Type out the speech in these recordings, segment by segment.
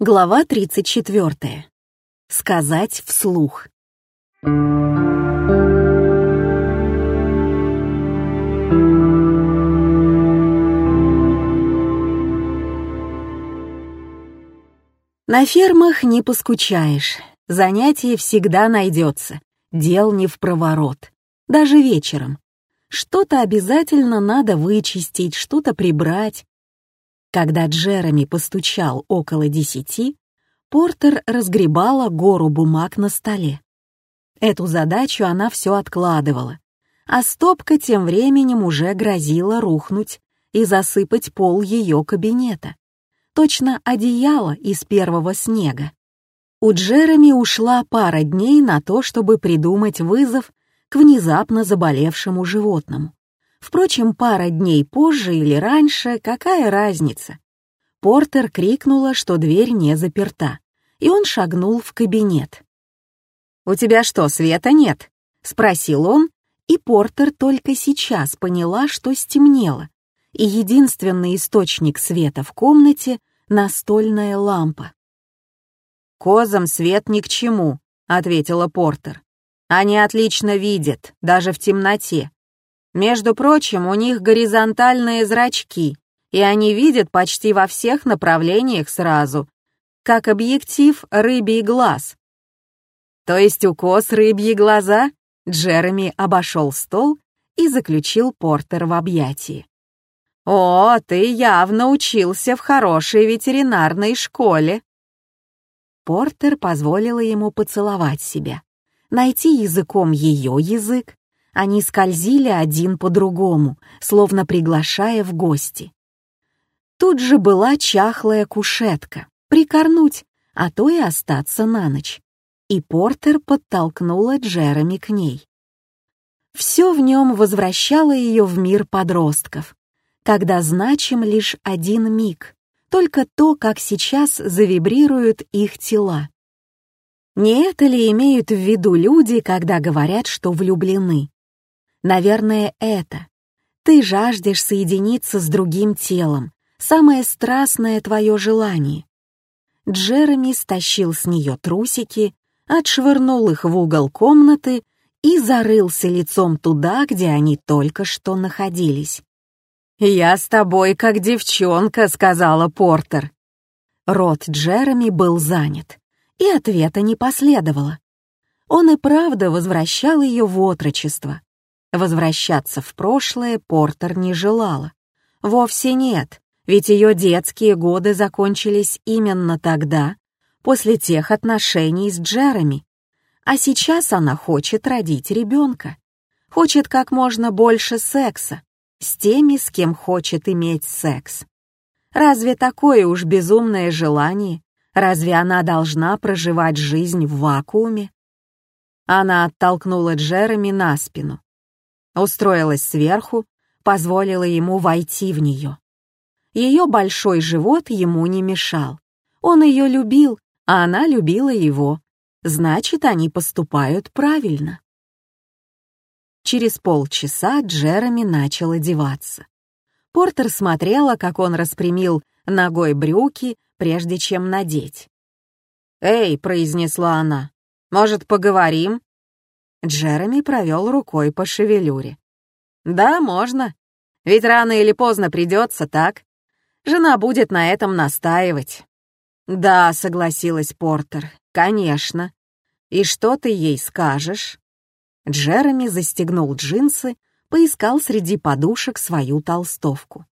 Глава 34. Сказать вслух. На фермах не поскучаешь, занятие всегда найдется, дел не в проворот, даже вечером. Что-то обязательно надо вычистить, что-то прибрать, когда Джереми постучал около десяти, Портер разгребала гору бумаг на столе. Эту задачу она все откладывала, а стопка тем временем уже грозила рухнуть и засыпать пол ее кабинета. Точно одеяло из первого снега. У Джереми ушла пара дней на то, чтобы придумать вызов к внезапно заболевшему животному. Впрочем, пара дней позже или раньше, какая разница? Портер крикнула, что дверь не заперта, и он шагнул в кабинет. «У тебя что, света нет?» — спросил он, и Портер только сейчас поняла, что стемнело, и единственный источник света в комнате — настольная лампа. «Козам свет ни к чему», — ответила Портер. «Они отлично видят, даже в темноте. Между прочим, у них горизонтальные зрачки, и они видят почти во всех направлениях сразу, как объектив рыбий глаз. То есть у коз рыбьи глаза? Джереми обошел стол и заключил Портер в объятии. «О, ты явно учился в хорошей ветеринарной школе!» Портер позволила ему поцеловать себя, найти языком ее язык, они скользили один по другому, словно приглашая в гости. Тут же была чахлая кушетка, прикорнуть, а то и остаться на ночь. И Портер подтолкнула Джереми к ней. Все в нем возвращало ее в мир подростков, когда значим лишь один миг, только то, как сейчас завибрируют их тела. Не это ли имеют в виду люди, когда говорят, что влюблены? Наверное, это. Ты жаждешь соединиться с другим телом, самое страстное твое желание. Джереми стащил с нее трусики, отшвырнул их в угол комнаты и зарылся лицом туда, где они только что находились. «Я с тобой как девчонка», — сказала Портер. Рот Джереми был занят, и ответа не последовало. Он и правда возвращал ее в отрочество, Возвращаться в прошлое Портер не желала. Вовсе нет, ведь ее детские годы закончились именно тогда, после тех отношений с Джереми. А сейчас она хочет родить ребенка. Хочет как можно больше секса, с теми, с кем хочет иметь секс. Разве такое уж безумное желание? Разве она должна проживать жизнь в вакууме? Она оттолкнула Джереми на спину устроилась сверху, позволила ему войти в нее. Ее большой живот ему не мешал. Он ее любил, а она любила его. Значит, они поступают правильно. Через полчаса Джереми начал одеваться. Портер смотрела, как он распрямил ногой брюки, прежде чем надеть. «Эй», — произнесла она, — «может, поговорим?» Джереми провел рукой по шевелюре. «Да, можно. Ведь рано или поздно придется, так? Жена будет на этом настаивать». «Да», — согласилась Портер, — «конечно. И что ты ей скажешь?» Джереми застегнул джинсы, поискал среди подушек свою толстовку.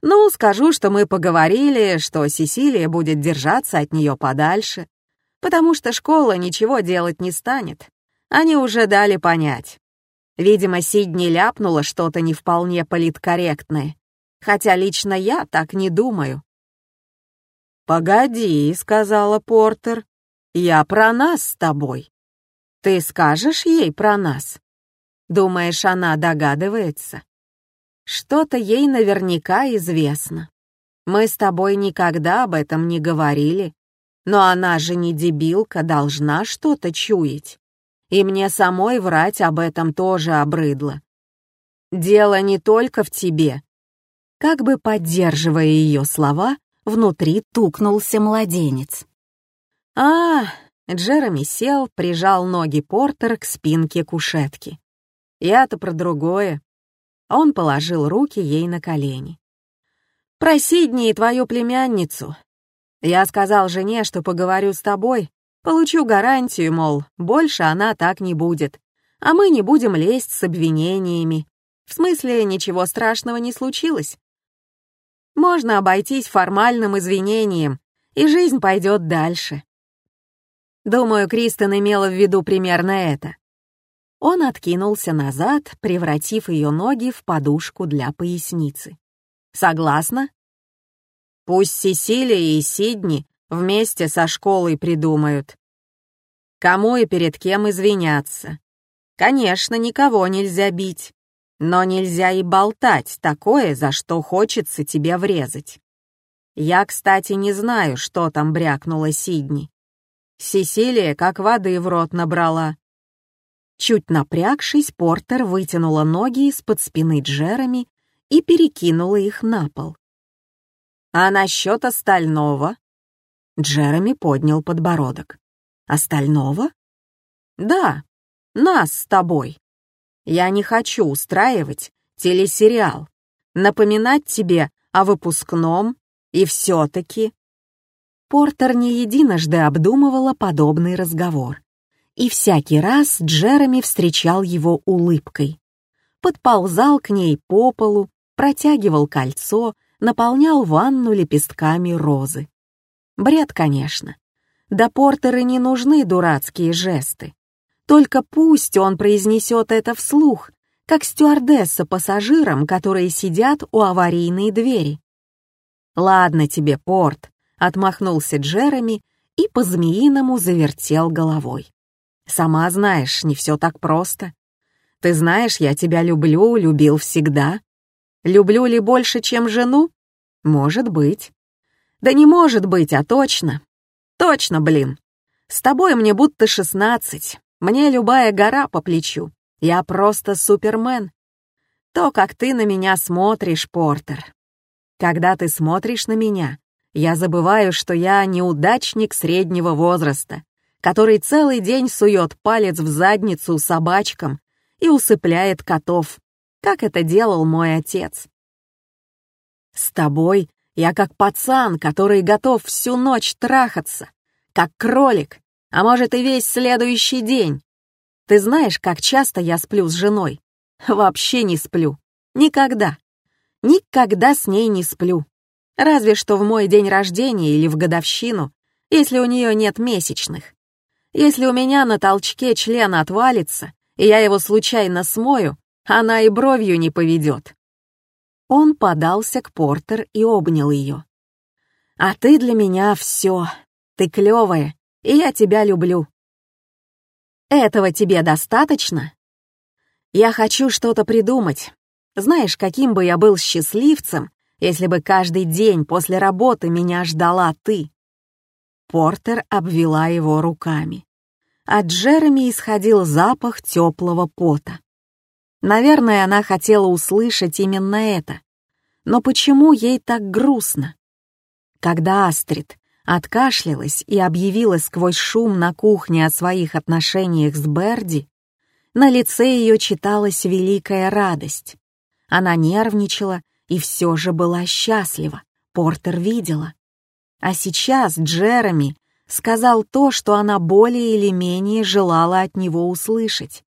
«Ну, скажу, что мы поговорили, что Сесилия будет держаться от нее подальше, потому что школа ничего делать не станет, они уже дали понять. Видимо, Сидни ляпнула что-то не вполне политкорректное, хотя лично я так не думаю. «Погоди», — сказала Портер, — «я про нас с тобой. Ты скажешь ей про нас? Думаешь, она догадывается? Что-то ей наверняка известно. Мы с тобой никогда об этом не говорили, но она же не дебилка, должна что-то чуять и мне самой врать об этом тоже обрыдло. Дело не только в тебе. Как бы поддерживая ее слова, внутри тукнулся младенец. А, Джереми сел, прижал ноги Портер к спинке кушетки. Я-то про другое. Он положил руки ей на колени. «Про Сидни и твою племянницу. Я сказал жене, что поговорю с тобой, получу гарантию, мол, больше она так не будет, а мы не будем лезть с обвинениями. В смысле, ничего страшного не случилось. Можно обойтись формальным извинением, и жизнь пойдет дальше. Думаю, Кристен имела в виду примерно это. Он откинулся назад, превратив ее ноги в подушку для поясницы. «Согласна?» «Пусть Сесилия и Сидни вместе со школой придумают. Кому и перед кем извиняться. Конечно, никого нельзя бить, но нельзя и болтать такое, за что хочется тебе врезать. Я, кстати, не знаю, что там брякнула Сидни. Сесилия как воды в рот набрала. Чуть напрягшись, Портер вытянула ноги из-под спины Джереми и перекинула их на пол. «А насчет остального?» Джереми поднял подбородок. «Остального?» «Да, нас с тобой. Я не хочу устраивать телесериал, напоминать тебе о выпускном и все-таки...» Портер не единожды обдумывала подобный разговор и всякий раз Джереми встречал его улыбкой. Подползал к ней по полу, протягивал кольцо, наполнял ванну лепестками розы. Бред, конечно. Да Портеры не нужны дурацкие жесты. Только пусть он произнесет это вслух, как стюардесса пассажирам, которые сидят у аварийной двери. «Ладно тебе, Порт», — отмахнулся Джереми и по-змеиному завертел головой. Сама знаешь, не все так просто. Ты знаешь, я тебя люблю, любил всегда. Люблю ли больше, чем жену? Может быть. Да не может быть, а точно. Точно, блин. С тобой мне будто шестнадцать. Мне любая гора по плечу. Я просто супермен. То, как ты на меня смотришь, Портер. Когда ты смотришь на меня, я забываю, что я неудачник среднего возраста, который целый день сует палец в задницу собачкам и усыпляет котов, как это делал мой отец. С тобой я как пацан, который готов всю ночь трахаться, как кролик, а может и весь следующий день. Ты знаешь, как часто я сплю с женой? Вообще не сплю. Никогда. Никогда с ней не сплю. Разве что в мой день рождения или в годовщину, если у нее нет месячных. Если у меня на толчке член отвалится, и я его случайно смою, она и бровью не поведет. Он подался к Портер и обнял ее. «А ты для меня все. Ты клевая, и я тебя люблю». «Этого тебе достаточно?» «Я хочу что-то придумать. Знаешь, каким бы я был счастливцем, если бы каждый день после работы меня ждала ты. Портер обвела его руками. От Джереми исходил запах теплого пота. Наверное, она хотела услышать именно это. Но почему ей так грустно? Когда Астрид откашлялась и объявила сквозь шум на кухне о своих отношениях с Берди, на лице ее читалась великая радость. Она нервничала и все же была счастлива, Портер видела. А сейчас Джереми сказал то, что она более или менее желала от него услышать.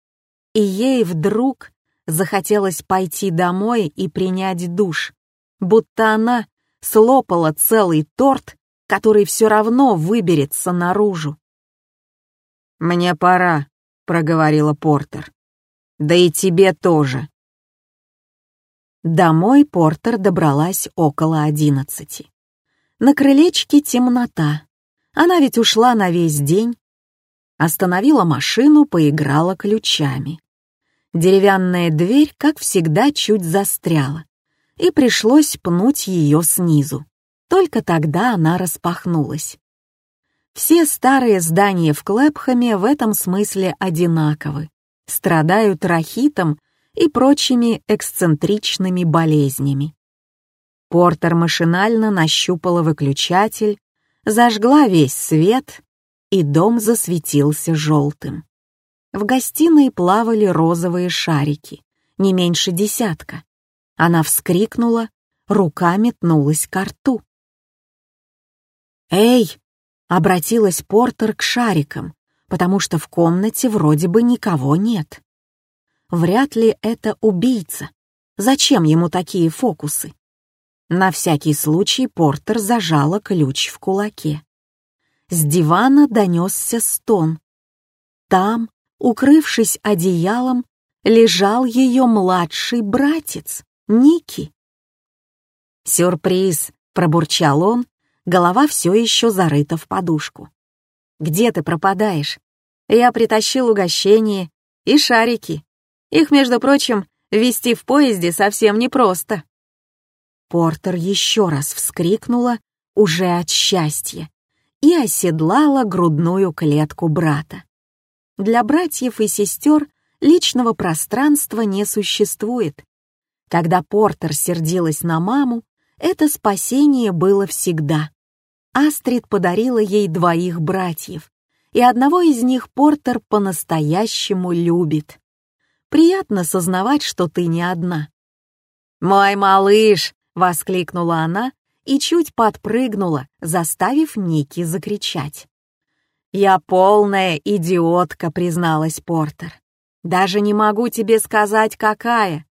И ей вдруг захотелось пойти домой и принять душ, будто она слопала целый торт, который все равно выберется наружу. «Мне пора», — проговорила Портер. «Да и тебе тоже». Домой Портер добралась около одиннадцати. На крылечке темнота. Она ведь ушла на весь день. Остановила машину, поиграла ключами. Деревянная дверь, как всегда, чуть застряла, и пришлось пнуть ее снизу. Только тогда она распахнулась. Все старые здания в Клэпхаме в этом смысле одинаковы, страдают рахитом и прочими эксцентричными болезнями. Портер машинально нащупала выключатель, зажгла весь свет, и дом засветился желтым. В гостиной плавали розовые шарики, не меньше десятка. Она вскрикнула, рука метнулась к рту. «Эй!» — обратилась Портер к шарикам, потому что в комнате вроде бы никого нет. Вряд ли это убийца. Зачем ему такие фокусы? На всякий случай Портер зажала ключ в кулаке. С дивана донесся стон. Там, укрывшись одеялом, лежал ее младший братец, Ники. «Сюрприз!» — пробурчал он, голова все еще зарыта в подушку. «Где ты пропадаешь? Я притащил угощение и шарики. Их, между прочим, вести в поезде совсем непросто». Портер еще раз вскрикнула, уже от счастья, и оседлала грудную клетку брата. Для братьев и сестер личного пространства не существует. Когда Портер сердилась на маму, это спасение было всегда. Астрид подарила ей двоих братьев, и одного из них Портер по-настоящему любит. Приятно сознавать, что ты не одна. «Мой малыш!» — воскликнула она и чуть подпрыгнула, заставив Ники закричать. «Я полная идиотка», — призналась Портер. «Даже не могу тебе сказать, какая.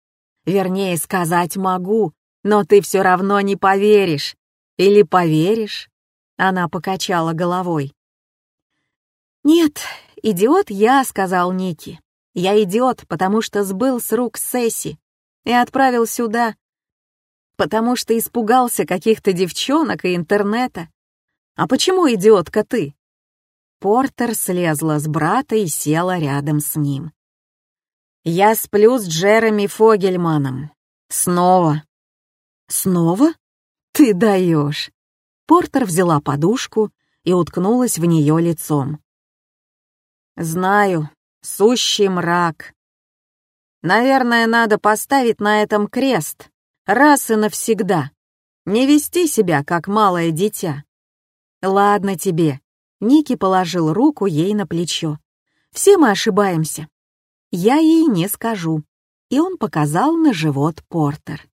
Вернее, сказать могу, но ты все равно не поверишь. Или поверишь?» Она покачала головой. «Нет, идиот я», — сказал Ники. «Я идиот, потому что сбыл с рук Сесси и отправил сюда, потому что испугался каких-то девчонок и интернета. А почему идиотка ты?» Портер слезла с брата и села рядом с ним. «Я сплю с Джереми Фогельманом. Снова». «Снова? Ты даешь!» Портер взяла подушку и уткнулась в нее лицом. «Знаю, сущий мрак. Наверное, надо поставить на этом крест, раз и навсегда. Не вести себя, как малое дитя. Ладно тебе, Ники положил руку ей на плечо. «Все мы ошибаемся. Я ей не скажу». И он показал на живот Портер.